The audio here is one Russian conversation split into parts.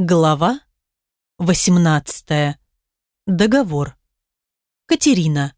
Глава 18. Договор. Катерина.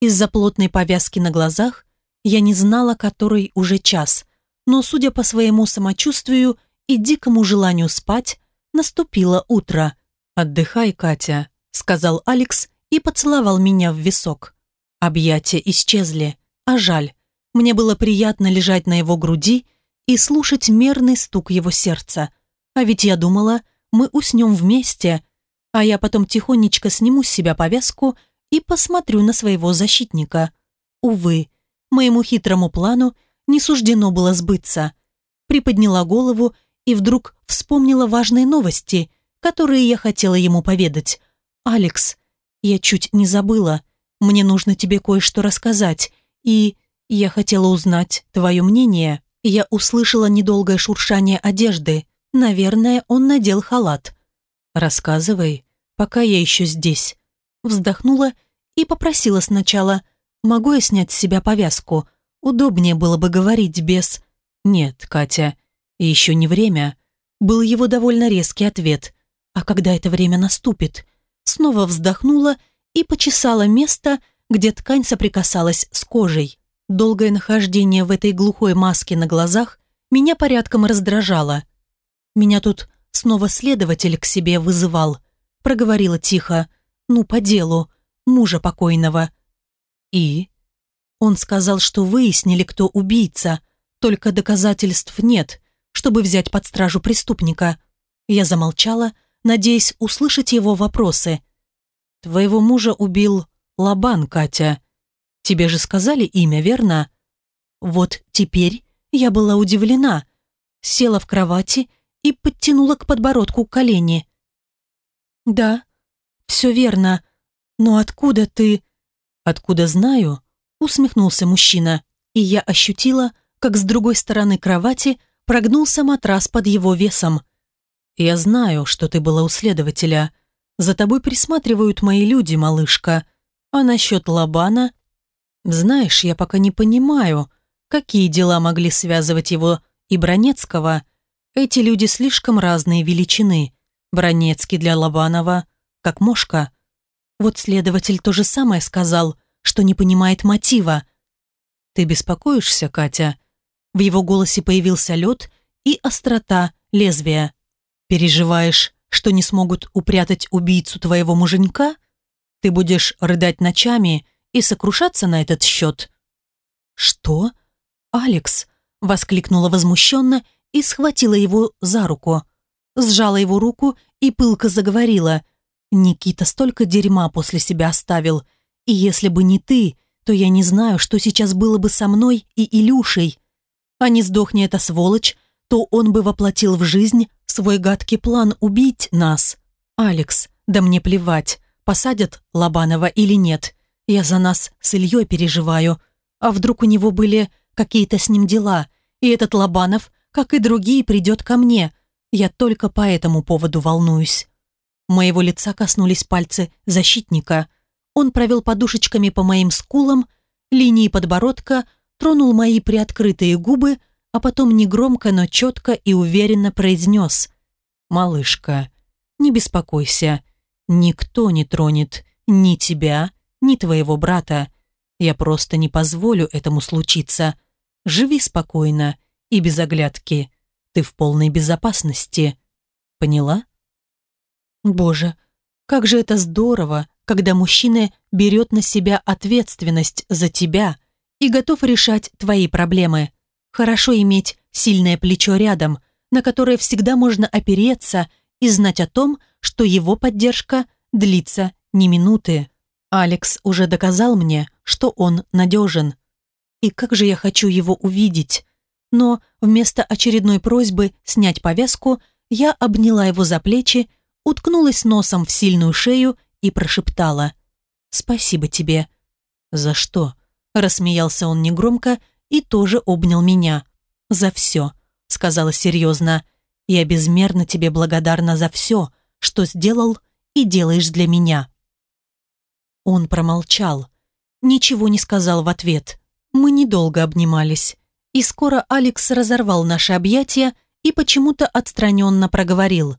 Из-за плотной повязки на глазах я не знала, который уже час, но, судя по своему самочувствию и дикому желанию спать, наступило утро. «Отдыхай, Катя», — сказал Алекс и поцеловал меня в висок. Объятия исчезли, а жаль. Мне было приятно лежать на его груди и слушать мерный стук его сердца — а ведь я думала, мы уснем вместе, а я потом тихонечко сниму с себя повязку и посмотрю на своего защитника. Увы, моему хитрому плану не суждено было сбыться. Приподняла голову и вдруг вспомнила важные новости, которые я хотела ему поведать. «Алекс, я чуть не забыла. Мне нужно тебе кое-что рассказать, и я хотела узнать твое мнение». Я услышала недолгое шуршание одежды, Наверное, он надел халат. «Рассказывай, пока я еще здесь». Вздохнула и попросила сначала, «Могу я снять с себя повязку? Удобнее было бы говорить без...» «Нет, Катя, еще не время». Был его довольно резкий ответ. «А когда это время наступит?» Снова вздохнула и почесала место, где ткань соприкасалась с кожей. Долгое нахождение в этой глухой маске на глазах меня порядком раздражало. Меня тут снова следователь к себе вызывал. Проговорила тихо. Ну, по делу. Мужа покойного. И? Он сказал, что выяснили, кто убийца. Только доказательств нет, чтобы взять под стражу преступника. Я замолчала, надеясь услышать его вопросы. «Твоего мужа убил Лабан, Катя. Тебе же сказали имя, верно?» Вот теперь я была удивлена. Села в кровати и подтянула к подбородку колени. «Да, все верно. Но откуда ты...» «Откуда знаю?» усмехнулся мужчина, и я ощутила, как с другой стороны кровати прогнулся матрас под его весом. «Я знаю, что ты была у следователя. За тобой присматривают мои люди, малышка. А насчет Лабана...» «Знаешь, я пока не понимаю, какие дела могли связывать его и Бронецкого эти люди слишком разные величины. Бронецкий для Лобанова, как мошка. Вот следователь то же самое сказал, что не понимает мотива. «Ты беспокоишься, Катя?» В его голосе появился лед и острота лезвия. «Переживаешь, что не смогут упрятать убийцу твоего муженька? Ты будешь рыдать ночами и сокрушаться на этот счет?» «Что?» «Алекс!» — воскликнула возмущенно и схватила его за руку. Сжала его руку и пылко заговорила. «Никита столько дерьма после себя оставил, и если бы не ты, то я не знаю, что сейчас было бы со мной и Илюшей. А не сдохни эта сволочь, то он бы воплотил в жизнь свой гадкий план убить нас. Алекс, да мне плевать, посадят Лобанова или нет. Я за нас с Ильей переживаю. А вдруг у него были какие-то с ним дела, и этот Лобанов как и другие, придет ко мне. Я только по этому поводу волнуюсь. Моего лица коснулись пальцы защитника. Он провел подушечками по моим скулам, линии подбородка, тронул мои приоткрытые губы, а потом негромко, но четко и уверенно произнес. «Малышка, не беспокойся. Никто не тронет ни тебя, ни твоего брата. Я просто не позволю этому случиться. Живи спокойно и без оглядки. Ты в полной безопасности. Поняла? Боже, как же это здорово, когда мужчина берет на себя ответственность за тебя и готов решать твои проблемы. Хорошо иметь сильное плечо рядом, на которое всегда можно опереться и знать о том, что его поддержка длится не минуты. Алекс уже доказал мне, что он надежен. И как же я хочу его увидеть, но вместо очередной просьбы снять повязку я обняла его за плечи, уткнулась носом в сильную шею и прошептала «Спасибо тебе». «За что?» – рассмеялся он негромко и тоже обнял меня. «За все», – сказала серьезно. «Я безмерно тебе благодарна за все, что сделал и делаешь для меня». Он промолчал, ничего не сказал в ответ. Мы недолго обнимались. И скоро Алекс разорвал наши объятия и почему-то отстраненно проговорил.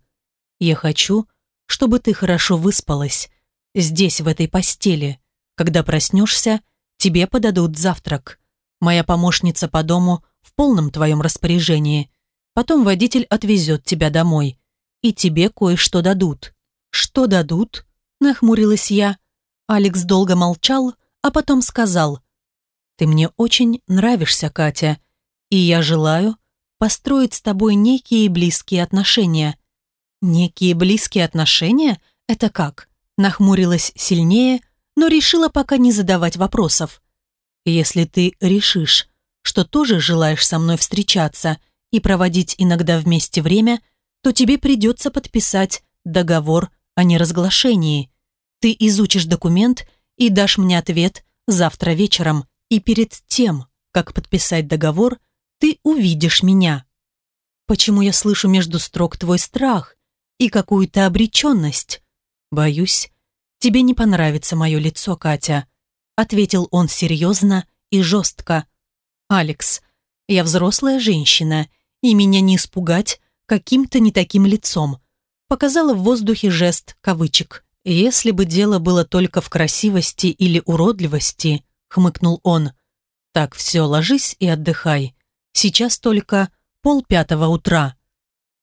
«Я хочу, чтобы ты хорошо выспалась. Здесь, в этой постели. Когда проснешься, тебе подадут завтрак. Моя помощница по дому в полном твоем распоряжении. Потом водитель отвезет тебя домой. И тебе кое-что дадут». «Что дадут?» – нахмурилась я. Алекс долго молчал, а потом сказал. «Ты мне очень нравишься, Катя, и я желаю построить с тобой некие близкие отношения». «Некие близкие отношения? Это как?» Нахмурилась сильнее, но решила пока не задавать вопросов. «Если ты решишь, что тоже желаешь со мной встречаться и проводить иногда вместе время, то тебе придется подписать договор о неразглашении. Ты изучишь документ и дашь мне ответ завтра вечером, и перед тем, как подписать договор, ты увидишь меня. Почему я слышу между строк твой страх и какую-то обреченность? Боюсь, тебе не понравится мое лицо, Катя, ответил он серьезно и жестко. Алекс, я взрослая женщина, и меня не испугать каким-то не таким лицом. Показала в воздухе жест кавычек. «Если бы дело было только в красивости или уродливости», хмыкнул он. «Так, все, ложись и отдыхай. Сейчас только полпятого утра».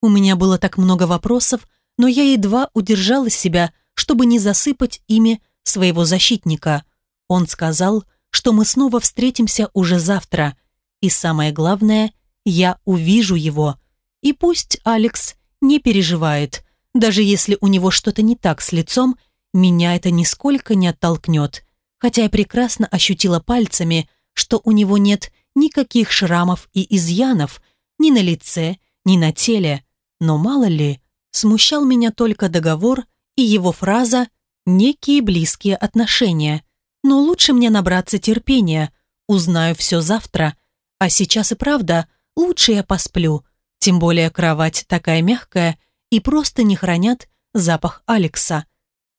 У меня было так много вопросов, но я едва удержала себя, чтобы не засыпать ими своего защитника. Он сказал, что мы снова встретимся уже завтра. И самое главное, я увижу его. И пусть Алекс не переживает, даже если у него что-то не так с лицом, меня это нисколько не оттолкнет. Хотя я прекрасно ощутила пальцами, что у него нет никаких шрамов и изъянов ни на лице, ни на теле. Но мало ли, смущал меня только договор и его фраза «некие близкие отношения». Но лучше мне набраться терпения, узнаю все завтра. А сейчас и правда, лучше я посплю. Тем более кровать такая мягкая, и просто не хранят запах Алекса.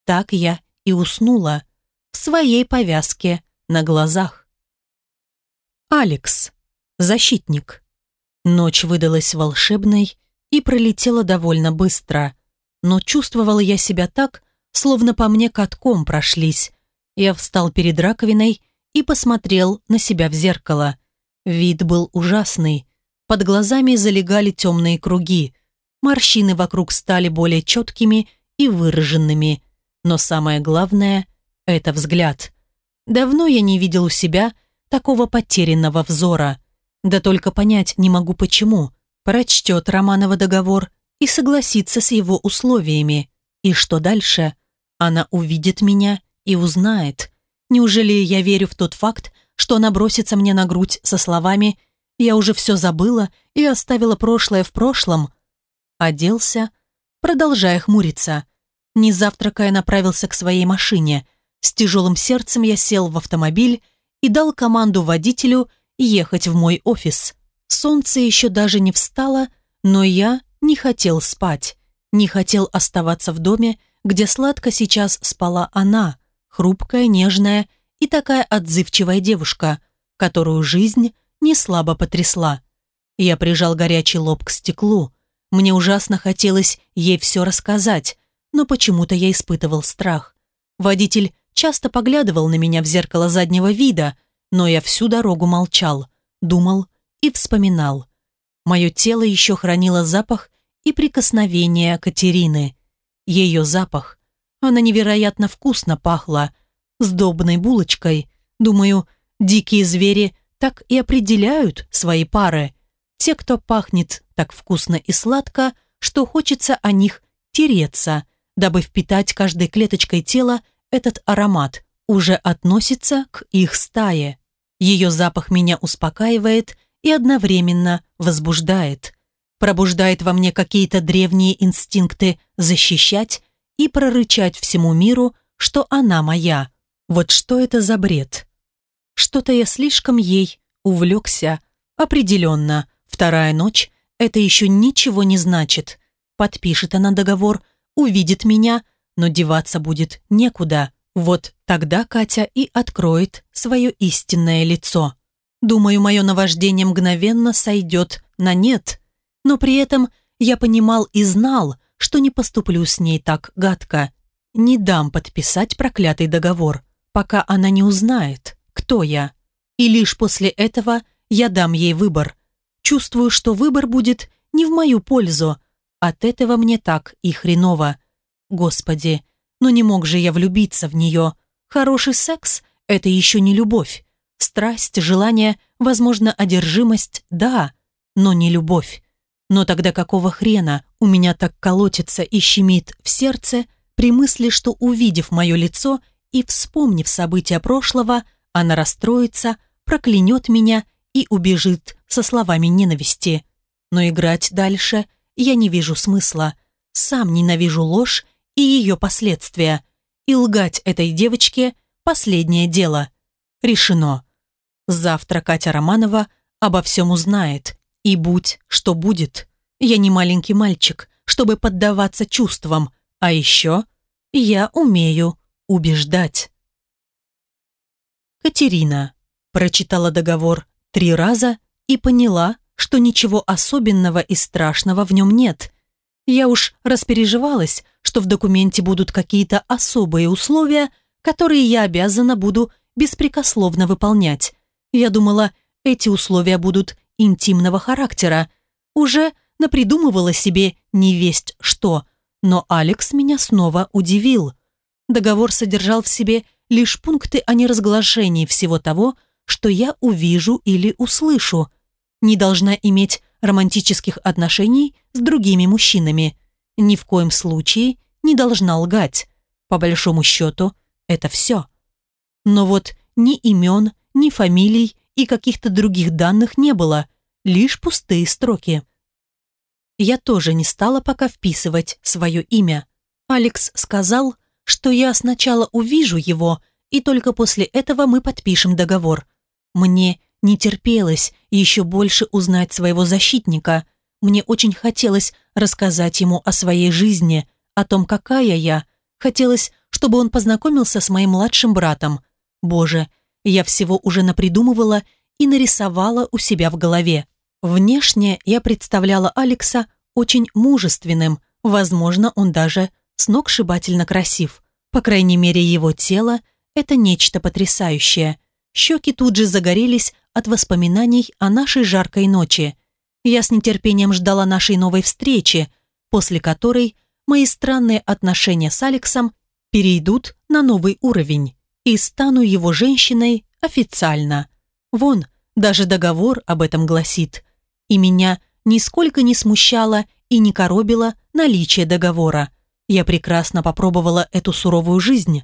Так я и уснула в своей повязке на глазах. Алекс. Защитник. Ночь выдалась волшебной и пролетела довольно быстро, но чувствовала я себя так, словно по мне катком прошлись. Я встал перед раковиной и посмотрел на себя в зеркало. Вид был ужасный. Под глазами залегали темные круги, морщины вокруг стали более четкими и выраженными. Но самое главное – это взгляд. Давно я не видел у себя такого потерянного взора. Да только понять не могу почему. Прочтет Романова договор и согласится с его условиями. И что дальше? Она увидит меня и узнает. Неужели я верю в тот факт, что она бросится мне на грудь со словами «Я уже все забыла и оставила прошлое в прошлом», оделся, продолжая хмуриться. Не завтракая, направился к своей машине. С тяжелым сердцем я сел в автомобиль и дал команду водителю ехать в мой офис. Солнце еще даже не встало, но я не хотел спать. Не хотел оставаться в доме, где сладко сейчас спала она, хрупкая, нежная и такая отзывчивая девушка, которую жизнь не слабо потрясла. Я прижал горячий лоб к стеклу, мне ужасно хотелось ей все рассказать, но почему-то я испытывал страх. Водитель часто поглядывал на меня в зеркало заднего вида, но я всю дорогу молчал, думал и вспоминал. Мое тело еще хранило запах и прикосновение Катерины. Ее запах. Она невероятно вкусно пахла. Сдобной булочкой. Думаю, дикие звери так и определяют свои пары. Те, кто пахнет так вкусно и сладко, что хочется о них тереться, дабы впитать каждой клеточкой тела этот аромат, уже относится к их стае. Ее запах меня успокаивает и одновременно возбуждает. Пробуждает во мне какие-то древние инстинкты защищать и прорычать всему миру, что она моя. Вот что это за бред? Что-то я слишком ей увлекся, определенно, Вторая ночь – это еще ничего не значит. Подпишет она договор, увидит меня, но деваться будет некуда. Вот тогда Катя и откроет свое истинное лицо. Думаю, мое наваждение мгновенно сойдет на нет. Но при этом я понимал и знал, что не поступлю с ней так гадко. Не дам подписать проклятый договор, пока она не узнает, кто я. И лишь после этого я дам ей выбор. Чувствую, что выбор будет не в мою пользу. От этого мне так и хреново. Господи, но не мог же я влюбиться в нее. Хороший секс – это еще не любовь. Страсть, желание, возможно, одержимость – да, но не любовь. Но тогда какого хрена у меня так колотится и щемит в сердце при мысли, что, увидев мое лицо и вспомнив события прошлого, она расстроится, проклянет меня и убежит со словами ненависти. Но играть дальше я не вижу смысла. Сам ненавижу ложь и ее последствия. И лгать этой девочке – последнее дело. Решено. Завтра Катя Романова обо всем узнает. И будь, что будет. Я не маленький мальчик, чтобы поддаваться чувствам. А еще я умею убеждать. Катерина прочитала договор три раза и поняла, что ничего особенного и страшного в нем нет. Я уж распереживалась, что в документе будут какие-то особые условия, которые я обязана буду беспрекословно выполнять. Я думала, эти условия будут интимного характера. Уже напридумывала себе невесть что, но Алекс меня снова удивил. Договор содержал в себе лишь пункты о неразглашении всего того, что я увижу или услышу. Не должна иметь романтических отношений с другими мужчинами. Ни в коем случае не должна лгать. По большому счету, это все. Но вот ни имен, ни фамилий и каких-то других данных не было, лишь пустые строки. Я тоже не стала пока вписывать свое имя. Алекс сказал, что я сначала увижу его, и только после этого мы подпишем договор. Мне не терпелось еще больше узнать своего защитника. Мне очень хотелось рассказать ему о своей жизни, о том, какая я. Хотелось, чтобы он познакомился с моим младшим братом. Боже, я всего уже напридумывала и нарисовала у себя в голове. Внешне я представляла Алекса очень мужественным, возможно, он даже сногсшибательно красив. По крайней мере, его тело – это нечто потрясающее. Щеки тут же загорелись от воспоминаний о нашей жаркой ночи. Я с нетерпением ждала нашей новой встречи, после которой мои странные отношения с Алексом перейдут на новый уровень и стану его женщиной официально. Вон, даже договор об этом гласит. И меня нисколько не смущало и не коробило наличие договора. Я прекрасно попробовала эту суровую жизнь.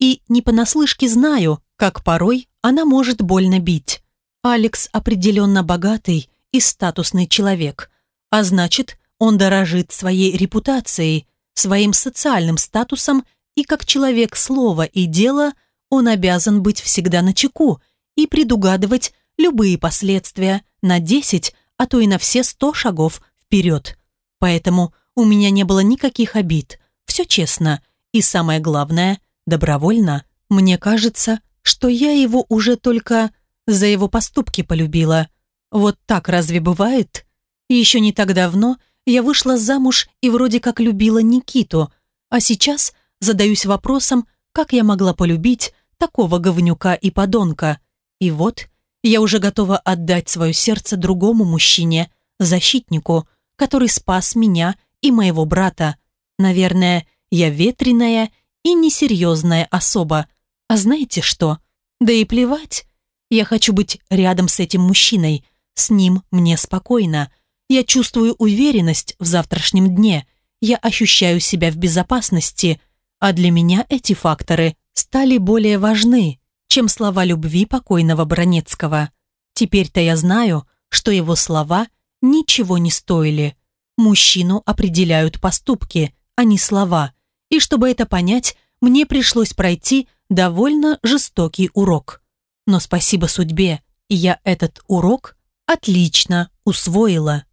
И не понаслышке знаю, как порой она может больно бить. Алекс определенно богатый и статусный человек, а значит, он дорожит своей репутацией, своим социальным статусом и как человек слова и дела он обязан быть всегда на чеку и предугадывать любые последствия на 10, а то и на все 100 шагов вперед. Поэтому у меня не было никаких обид. Все честно. И самое главное, добровольно. Мне кажется, что я его уже только за его поступки полюбила. Вот так разве бывает? Еще не так давно я вышла замуж и вроде как любила Никиту, а сейчас задаюсь вопросом, как я могла полюбить такого говнюка и подонка. И вот я уже готова отдать свое сердце другому мужчине, защитнику, который спас меня и моего брата. Наверное, я ветреная и несерьезная особа. А знаете что? Да и плевать. Я хочу быть рядом с этим мужчиной. С ним мне спокойно. Я чувствую уверенность в завтрашнем дне. Я ощущаю себя в безопасности. А для меня эти факторы стали более важны, чем слова любви покойного Бронецкого. Теперь-то я знаю, что его слова ничего не стоили. Мужчину определяют поступки, а не слова. И чтобы это понять, мне пришлось пройти довольно жестокий урок. Но спасибо судьбе, я этот урок отлично усвоила.